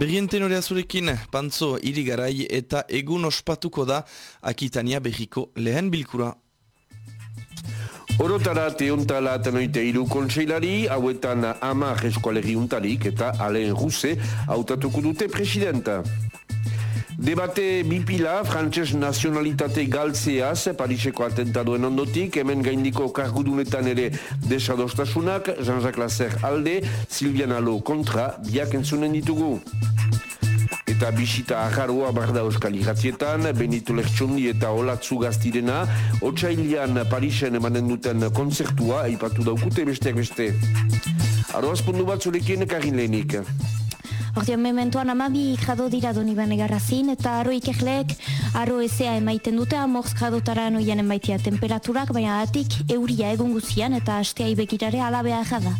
Berrienten hori azurekin, pantzo, irigarai eta egun ospatuko da Akitania berriko lehen bilkura. Orotara teontala tenoite iru kontseilari, hauetan ama eskualegi untalik eta alen ruse hautatuko dute presidenta. Debate bipila, frantses nazionalitate galtzeaz, Pariseko atentaduen ondotik, hemen gaindiko kargudunetan ere desadostasunak, Jean-Jacques Lasser alde, Silvian Alo kontra, biak entzunen ditugu. Eta bisita aharua barda euskal irratietan, Benito Lertxondi eta Olatzu gaztirena, Otsailian Parisen emanen duten konzertua, aipatu daukute besteak beste. Aroaz pundu bat zurekin karin lehenik. Ordean mementoan amabi grado dira doni bane garrazin, eta arro ikekleek arro ezea emaiten dute, amorz gradotara noian emaitia temperaturak, baina atik euria egun guzian eta astea ibekirare alabea jada.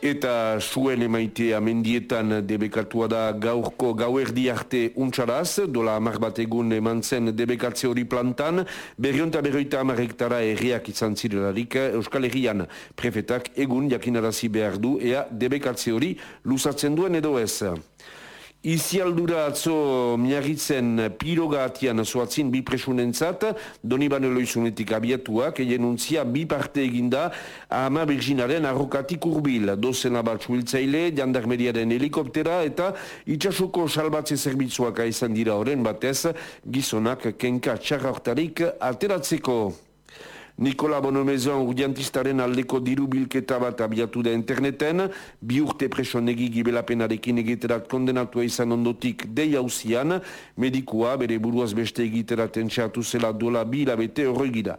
Eta zuen emaitea mendietan debekatua da gaurko gauerdi arte untxaraz, dola amar bat egun eman zen debekatze hori plantan, berrionta berroita amar hektara erriak izan zirelarik Euskal Herrian. Prefetak egun jakinarazi behar du, ea debekatze hori luzatzen duen edo ez. Izialdura atzo miagitzen piroga atian zoatzin bi presunentzat, doni baneloizunetik abiatuak, eien untzia bi parte eginda ama Virginaren arrokatik urbil, dozena bat suiltzaile, jandarmeriaren helikoptera eta itxasuko salbatze zerbitzuak aizan dira horren batez, gizonak kenka txarra ateratzeko. Nikola Bonomezon urdiantistaren aldeko diru bilketa bat abiatu da interneten, bi urte preso negi gibelapenarekin egiterat kondenatua izan ondotik dei hausian, medikua bere buruaz beste egiterat entxatu zela dola bi labete horregira.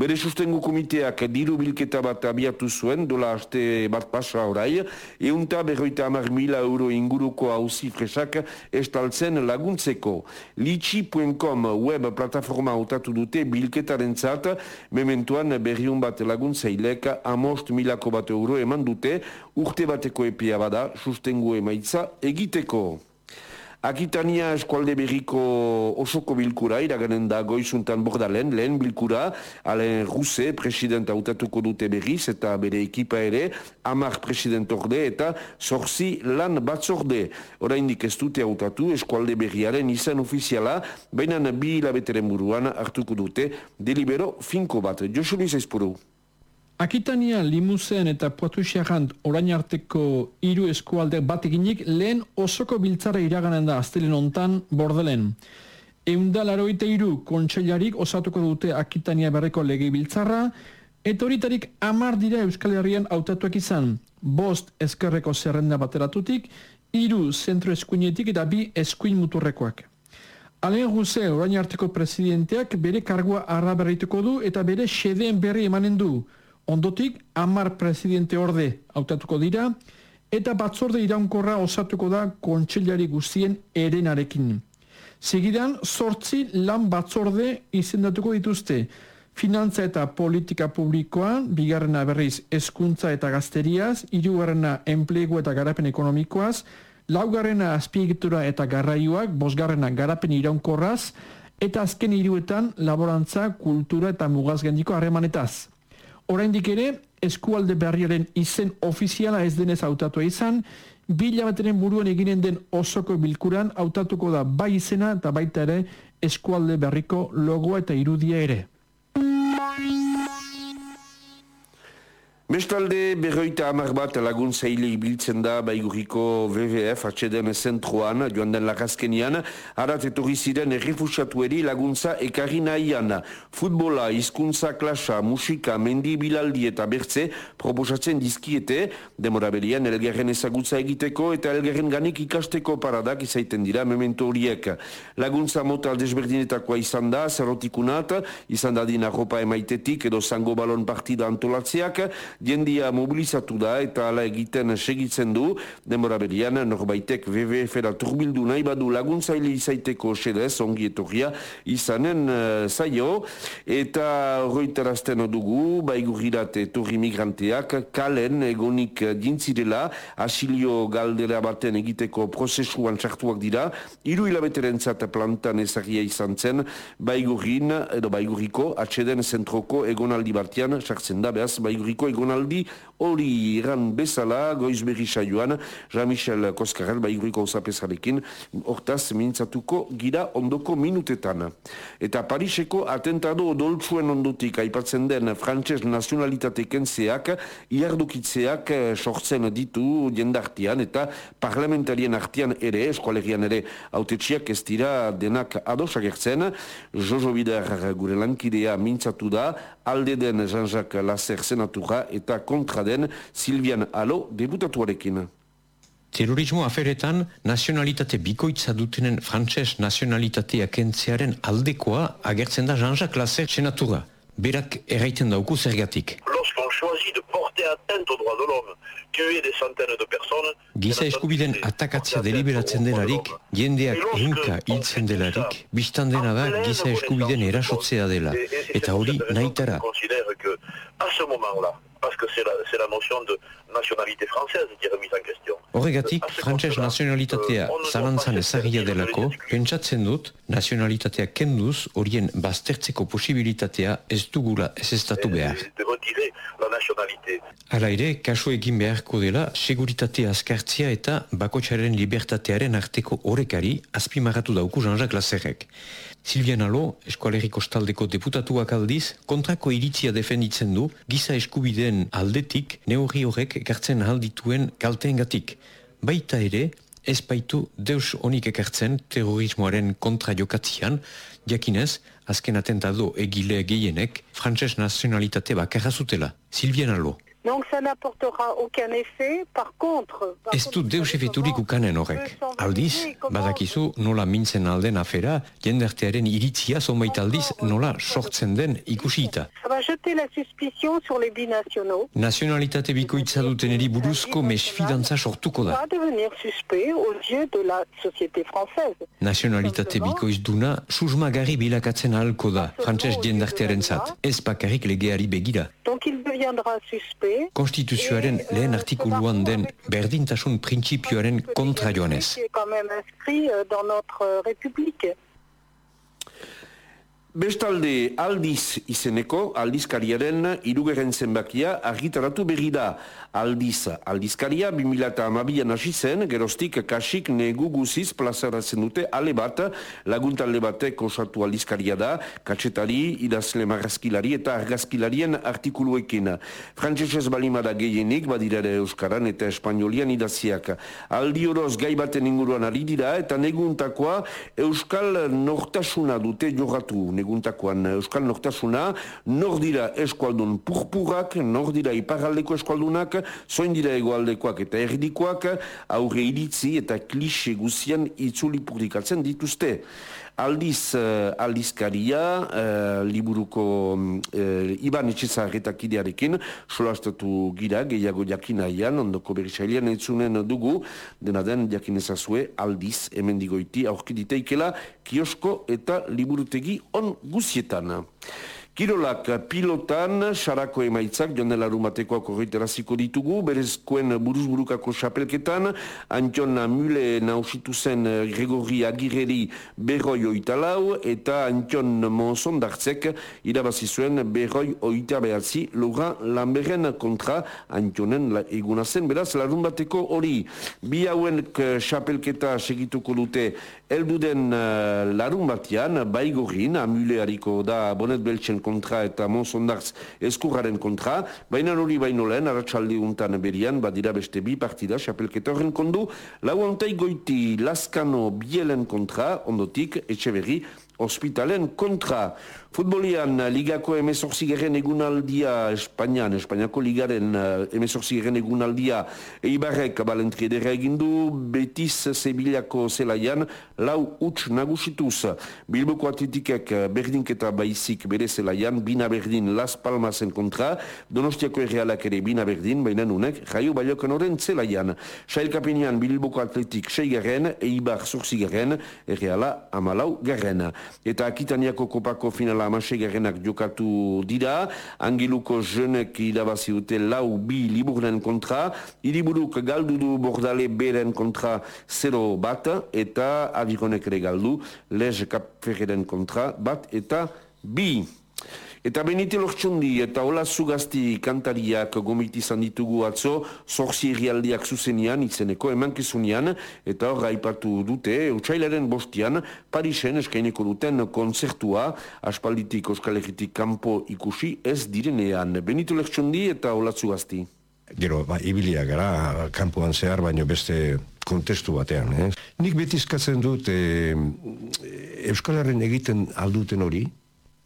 Bere sustengu komiteak diru bilketa bat abiatu zuen, dola haste bat pasa orai, eunta berroita amar mila euro inguruko hausi fresak estaltzen laguntzeko. Litsi.com web plataforma utatu dute bilketaren zat, memento momentuan berriun bat laguntzailek amost milako bat euro eman dute urte bateko epia bada sustengu emaitza egiteko. Akitania eskualde berriko osoko bilkura iraganen da goizuntan bordalen, lehen bilkura, alen Ruse, presidenta hautatuko dute berriz eta bere ekipa ere, amar president orde eta zorzi lan batzorde. Oraindik ez dute hautatu eskualde berriaren izan ofiziala, baina bi hilabeteren buruan hartuko dute delibero finko bat. Josu Luis Akitania limuzen eta poatu xarrant orain arteko hiru eskualde bat eginik lehen osoko biltzara iraganen da aztelen ontan bordelen. Eunda laroite iru kontseilarik osatuko dute Akitania berreko lege biltzarra, eta horitarik amar dira Euskal Herrian autatuak izan, bost eskerreko zerrenda bateratutik, hiru zentro eskuinetik eta bi eskuin muturrekoak. Alen Ruse, orain arteko presidenteak bere kargua arra berrituko du eta bere xedeen berri emanen du, Ondotik, amar presidente orde hautatuko dira, eta batzorde iraunkorra osatuko da kontxellari guztien erenarekin. Segidan, sortzi lan batzorde izendatuko dituzte, finantza eta politika publikoan, bigarrena berriz eskuntza eta gazteriaz, irugarrena enplegu eta garapen ekonomikoaz, laugarrena azpiegitura eta garraioak, bosgarrena garapen iraunkorraz, eta azken hiruetan laborantza, kultura eta mugazgendiko harremanetaz. Oraindik ere, eskualde berriaren izen ofiziala ez denez hautatu izan, bila bateren buruan eginen den osoko bilkuran hautatuko da bai izena eta baita ere eskualde berriko logoa eta irudia ere. Bestalde, berroita amar bat lagun zaile ibiltzen da baiguriko WWF atxeden zentroan, joan den lakazkenian, arat etorri ziren errefusatu eri laguntza ekarri nahian. Futbola, hizkuntza klasa, musika, mendi bilaldi eta bertze proposatzen dizkiete, demora berian elgerren ezagutza egiteko eta elgerren ganik ikasteko paradak izaiten dira memento horiek. Laguntza mota aldezberdinetakoa izan da, zerrotikunat, izan da dina ropa emaitetik edo zango balon partida antolatzeak, jendia mobilizatu da eta ala egiten segitzen du, demora berian, norbaitek WWF-era turbildu nahi badu laguntzaile izaiteko xedez, ongi etorria izanen uh, zaio, eta horretarazten dugu, baigurirat etorri migranteak, kalen egonik dintzirela, asilio galdera baten egiteko prozesuan txartuak dira, iru hilabeteren plantan ezagia izan zen, baigurin, edo baiguriko, atxeden zentroko egonaldi batean, sartzen da, behaz, baiguriko egon egonaldi hori iran bezala goiz berri saioan Jean-Michel Koskarel baiguriko usapezarekin hortaz mintzatuko gira ondoko minutetan. Eta Pariseko atentado doltsuen ondotik aipatzen den frantses nazionalitate kentzeak iardukitzeak eh, sortzen ditu jendartian eta parlamentarien artian ere, eskualerian ere autetxiak ez dira denak ados agertzen. Jojo Bidar gure lankidea mintzatu da, alde den Jean-Jacques Lasser senatura eta kontra den Silvian Alo debutatuarekin. Terrorismo aferetan nazionalitate bikoitza dutenen frantses nazionalitatea kentzearen aldekoa agertzen da Jean-Jacques Lasser senatura. Berak erraiten dauku zergatik. Lorsqu'on choisit de porter atteinte aux droits de l'homme, tuer des centaines de personnes... Giza eskubiden atakatzea deliberatzen delarik, jendeak ehunka hiltzen delarik, biztan dena da giza eskubiden erasotzea dela. Eta hori nahitara. À ce moment-là, parce que c'est la, la notion de nationalité française qui est remise en question. Horregatik, frantses nazionalitatea zalantzan ezagia delako, pentsatzen dut, nazionalitatea kenduz horien baztertzeko posibilitatea ez dugula ez estatu behar. Hala ere, kasu egin beharko dela, seguritatea azkartzia eta bakotxaren libertatearen arteko horrekari azpimarratu dauku Jean-Jacques Lasserrek. Silvian Alo, eskualeriko staldeko deputatuak aldiz, kontrako iritzia defenditzen du, giza eskubideen aldetik, neurri horrek ekartzen aldituen kalteengatik. Baita ere, ez baitu deus honik ekartzen terrorismoaren kontra jokatzian, jakinez, azken atentado egile gehienek, frantses nazionalitate bakarra zutela. Silvian Alo. Donc ça n'apportera aucun effet. Par contre... Ez du deus efeturik ukanen horrek. Aldiz, badakizu nola mintzen alden afera, jendertearen iritzia zonbait aldiz nola sortzen den ikusita. Ça jeter la suspicion sur les binationaux. Nazionalitate bikoitza duteneri buruzko mesfidantza sortuko da. Va devenir suspect aux yeux de la société française. Nazionalitate bikoiz duna susmagarri bilakatzen ahalko da, frantses jendartearen zat, ez bakarrik legeari begira. Donc il deviendra suspect Konstituzioaren lehen artikuluan den berdintasun printzipioaren kontra joanez. Bestalde aldiz izeneko aldizkariaren irugerren zenbakia argitaratu berri da. Aldiz, aldizkaria 2008an hasi zen, gerostik kasik negu guziz plazaratzen dute ale bat, laguntalde batek osatu aldizkaria da, katsetari, idazle marrazkilari eta argazkilarien artikuluekin. Frantzesez balimada gehienik, badirare Euskaran eta Espainolian idaziak. Aldi horoz gai baten inguruan ari dira, eta neguntakoa Euskal Nortasuna dute joratu eguntakoan Euskal Nortasuna, nor dira eskualdun purpurak, nor dira iparaldeko eskualdunak, zoin dira egoaldekoak eta erdikoak, aurre iritzi eta klise guzian itzuli publikatzen dituzte. Aldiz, uh, aldizkaria, uh, liburuko uh, Iban Etxezarretak idearekin, solastatu gira, gehiago jakinaian, ondoko berisailean entzunen dugu, dena den jakinezazue aldiz, hemen digoiti, aurkiditeikela, kiosko eta liburutegi on guzietan. Kirolak pilotan, sarako emaitzak, joan rumatekoak korriteraziko ditugu, berezkoen buruzburukako xapelketan, Antion Mule nausitu zen Gregori Agireri berroi oita lau, eta Antion Monson dartzek irabazi zuen berroi oita behatzi, lura lanberen kontra Antionen eguna zen, beraz, larunbateko hori, bi hauen xapelketa segituko dute, elduden uh, larun batian, baigorin, Mule hariko da Bonet Beltsen kontra eta Monsondartz eskurraren kontra, baina hori baino lehen, aratsaldi untan berian, badira beste bi partida, xapelketa horren kondu, lau goiti Laskano Bielen kontra, ondotik, etxe berri, ospitalen kontra. Futbolian, ligako emezortzigeren egunaldia Espainian, Espainiako ligaren uh, emezortzigeren egunaldia Eibarrek balentri edera egindu, Betis Sevillako zelaian, lau huts nagusituz. Bilboko atletikek berdinketa baizik bere zelaian, bina berdin Las Palmasen kontra, Donostiako errealak ere bina berdin, baina nunek, jaio baliokan oren zelaian. Sailkapenean Bilboko atletik seigaren, Eibar zorzigaren, erreala amalau garen. Eta Akitaniako kopako finala amasei garenak jokatu dira, angeluko jenek irabazi dute lau bi liburnen kontra, iriburuk galdu du bordale beren kontra 0 bat, eta avironek ere galdu, lez kapferren kontra bat eta bi. Eta Benite Lortxundi eta Ola Zugazti kantariak gomiti izan ditugu atzo, zorzi errialdiak zuzenian, izeneko emankizunian, eta hor aipatu dute, utxailaren bostian, Parisen eskaineko duten konzertua, aspalditik Euskal Herritik kanpo ikusi ez direnean. Benite Lortxundi eta Ola Zugazti. Gero, ba, ibilia gara, kanpoan zehar, baino beste kontestu batean. Eh? Nik beti eskatzen dut e, Euskal Herren egiten alduten hori,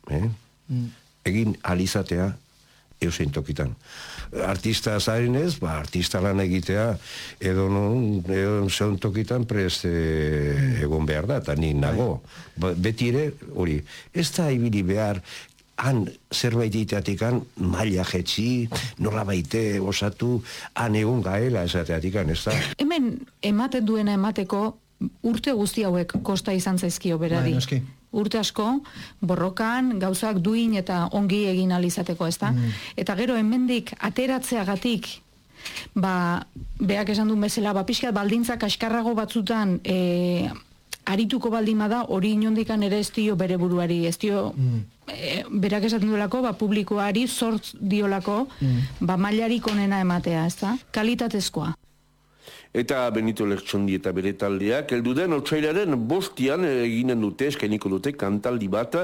eh? Egin alizatea eusein tokitan. Artista zaren ez, ba, artista lan egitea edo non, edo zeun tokitan prest e, egon behar da, eta ni nago. Ba, beti ere, hori, ez da ibili behar han zerbait iteatik han maila jetzi, nola baite osatu, han egon gaela esateatik ez da. Hemen ematen duena emateko urte guzti hauek kosta izan zaizkio berari. Bai. Urte asko, borrokan, gauzak duin eta ongi egin alizateko, ezta? Mm. Eta gero hemendik ateratzeagatik, ba, beak esan duen bezala, ba, pixkat baldintzak askarrago batzutan, e, arituko baldin bada hori inondikan ere ez dio bere buruari, ez dio e, berak esaten duelako, ba, publikoari sortz diolako, ba, mailarik onena ematea, ez da? Kalitatezkoa. Eta Benito Lertxondi eta bere taldeak, heldu den otsailaren bostian eginen dute, eskainiko dute, kantaldi bat,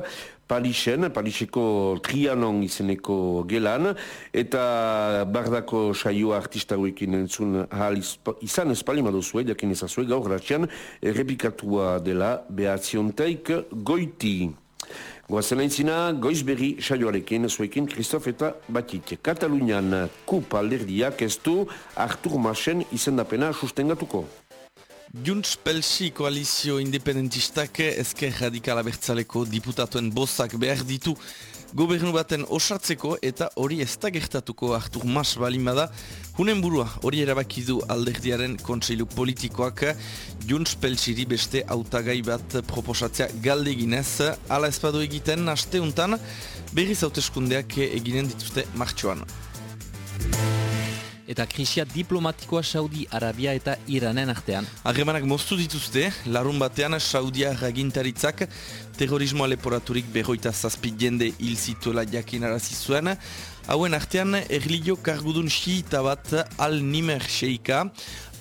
Parisen, Pariseko Trianon izeneko gelan, eta bardako saioa artista hauekin entzun ahal izan espali maduzue, jakin ezazue, gaur ratxean, errepikatua dela behatzionteik goiti. Goazen aintzina, goiz berri saioarekin, zuekin Kristof eta Batit. Katalunian kup alderdiak ez du Artur Masen izendapena sustengatuko. Junts Pelsi koalizio independentistak ezker radikala bertzaleko diputatuen bostak behar ditu gobernu baten osatzeko eta hori ez da gertatuko Artur Mas balin bada. Hunen burua hori erabaki du alderdiaren kontseilu politikoak Junts Pelsiri beste hautagai bat proposatzea galdeginez ala ezpadu egiten asteuntan berriz hauteskundeak eginen dituzte martxoan. Eta krisia diplomatikoa Saudi Arabia eta Iranen artean. Harremanak moztu dituzte, larun batean Saudia ragintaritzak terrorismoa leporaturik berroita zazpi jende hil zituela jakinarazi zuen. Hauen artean erligio kargudun xiita bat al-Nimer Sheika,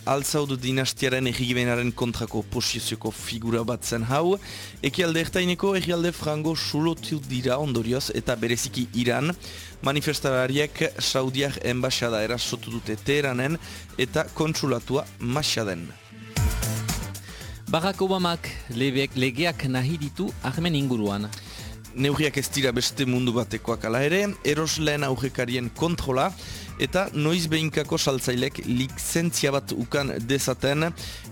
Al-Saud dinastiaren errigibenaren kontrako posizioko figura bat zen hau, ekialde ertaineko errialde frango sulotu dira ondorioz eta bereziki Iran, manifestarariek Saudiak enbaixada erasotu dute Teheranen eta kontsulatua Masaden. Barack Obamak legeak nahi ditu armen inguruan. Neurriak ez dira beste mundu batekoak ala ere, erosleen aurrekarien kontrola, eta noiz behinkako saltzailek lizentzia bat ukan dezaten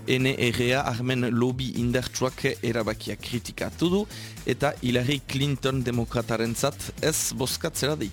NRA armen lobby indartsuak erabakia kritikatu du eta Hillary Clinton demokrataren ez bozkatzera deitu.